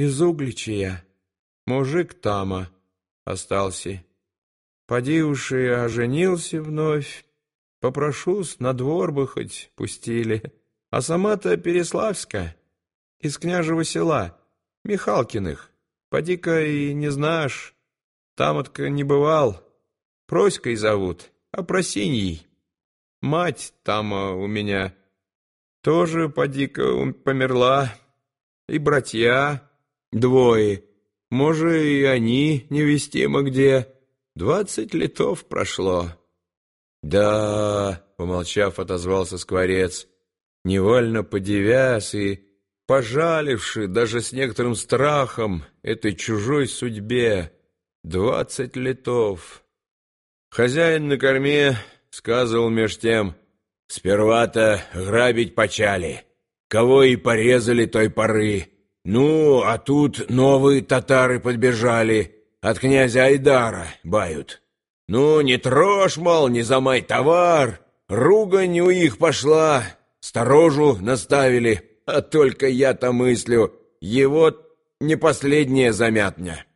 из Углича Мужик тама остался. Поди уж и оженился вновь. Попрошусь, на двор бы хоть пустили. А сама-то Переславская, из княжего села, Михалкиных. Поди-ка и не знаешь, там-отка не бывал. Проськой зовут, а Просиньей. Мать там у меня тоже, поди-ка, померла. И братья двое. Может, и они невестимо где. Двадцать летов прошло. Да, помолчав, отозвался скворец, невольно подивясь и пожаливши даже с некоторым страхом этой чужой судьбе. Двадцать летов. Хозяин на корме сказывал меж тем, сперва-то грабить почали, кого и порезали той поры. Ну, а тут новые татары подбежали, от князя Айдара бают. Ну, не трожь, мол, не замай товар, ругань у их пошла, сторожу наставили, а только я-то мыслю, его не последняя замятня.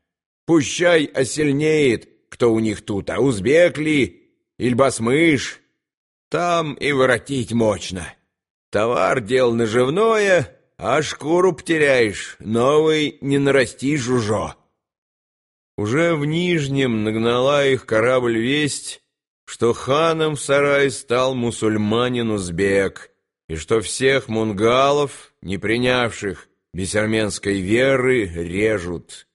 Пущай осильнеет, кто у них тут, а узбек ли, ильбасмыш, там и воротить мощно. Товар — дело наживное, а шкуру потеряешь, новый не нарастишь уже. Уже в Нижнем нагнала их корабль весть, что ханом в сарае стал мусульманин-узбек, и что всех мунгалов, не принявших бесерменской веры, режут.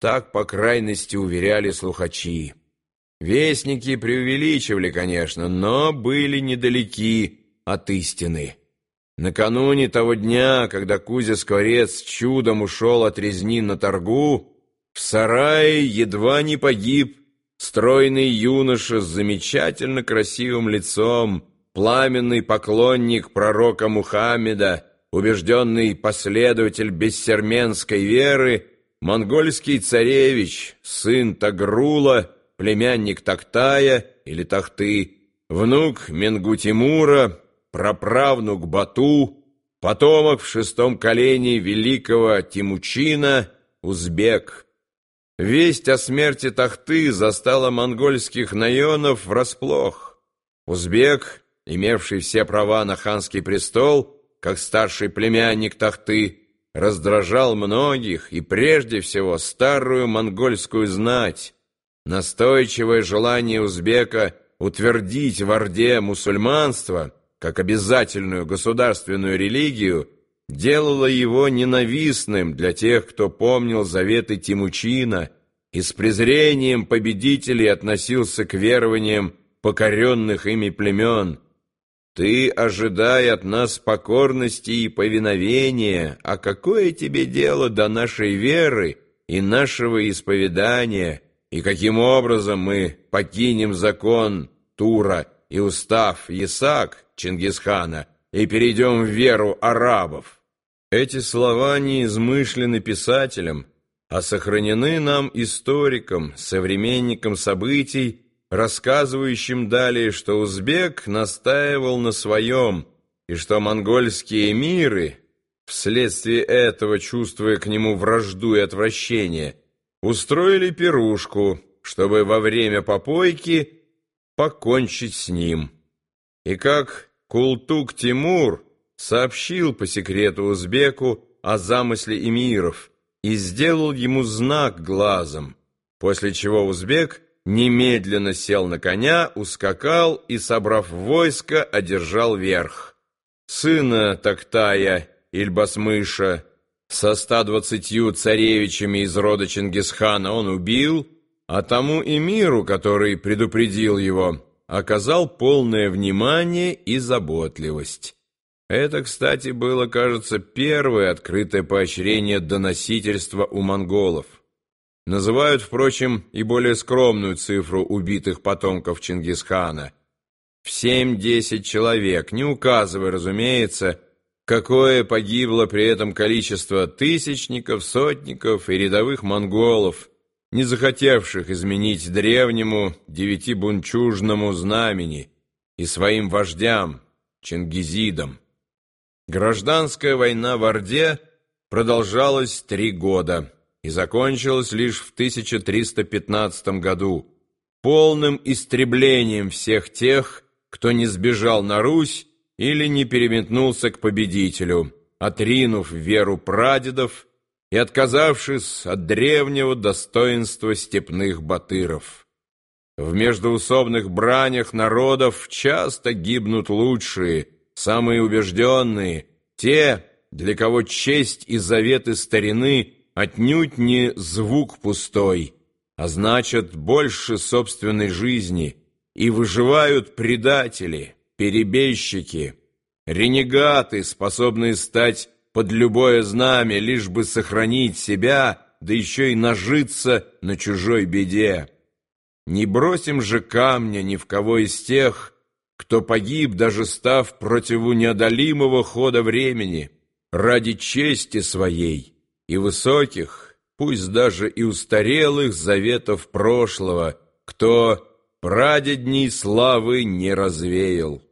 Так, по крайности, уверяли слухачи. Вестники преувеличивали, конечно, но были недалеки от истины. Накануне того дня, когда Кузя-скворец чудом ушел от резни на торгу, в сарае едва не погиб стройный юноша с замечательно красивым лицом, пламенный поклонник пророка Мухаммеда, убежденный последователь бессерменской веры, монгольский царевич, сын Тагрула, племянник Тактая или Тахты, внук Менгу-Тимура, праправнук Бату, потомок в шестом колене великого Тимучина, узбек. Весть о смерти Тахты застала монгольских наенов врасплох. Узбек, имевший все права на ханский престол, как старший племянник Тахты, раздражал многих и прежде всего старую монгольскую знать. Настойчивое желание узбека утвердить в Орде мусульманство – как обязательную государственную религию, делало его ненавистным для тех, кто помнил заветы Тимучина и с презрением победителей относился к верованиям покоренных ими племен. Ты ожидай от нас покорности и повиновения, а какое тебе дело до нашей веры и нашего исповедания, и каким образом мы покинем закон Тура и устав Исаак, Чингисхана и перейдем в веру арабов. Эти слова не измышлены писателем, а сохранены нам историком, современником событий, рассказывающим далее, что узбек настаивал на своем, и что монгольские эмиры, вследствие этого чувствуя к нему вражду и отвращение, устроили пирушку, чтобы во время попойки покончить с ним. И как Култук Тимур сообщил по секрету узбеку о замысле эмиров и сделал ему знак глазом, после чего узбек немедленно сел на коня, ускакал и, собрав войско, одержал верх. Сына Тактая, Ильбасмыша, со ста двадцатью царевичами из рода Чингисхана он убил, а тому эмиру, который предупредил его, оказал полное внимание и заботливость. Это, кстати, было, кажется, первое открытое поощрение доносительства у монголов. Называют, впрочем, и более скромную цифру убитых потомков Чингисхана. В семь-десять человек, не указывая, разумеется, какое погибло при этом количество тысячников, сотников и рядовых монголов – не захотевших изменить древнему девятибунчужному знамени и своим вождям, чингизидам. Гражданская война в Орде продолжалась три года и закончилась лишь в 1315 году полным истреблением всех тех, кто не сбежал на Русь или не переметнулся к победителю, отринув веру прадедов и отказавшись от древнего достоинства степных батыров. В междоусобных бранях народов часто гибнут лучшие, самые убежденные, те, для кого честь и заветы старины отнюдь не звук пустой, а значит больше собственной жизни, и выживают предатели, перебежчики, ренегаты, способные стать под любое знамя, лишь бы сохранить себя, да еще и нажиться на чужой беде. Не бросим же камня ни в кого из тех, кто погиб, даже став противу неодолимого хода времени, ради чести своей и высоких, пусть даже и устарелых заветов прошлого, кто прадедней славы не развеял.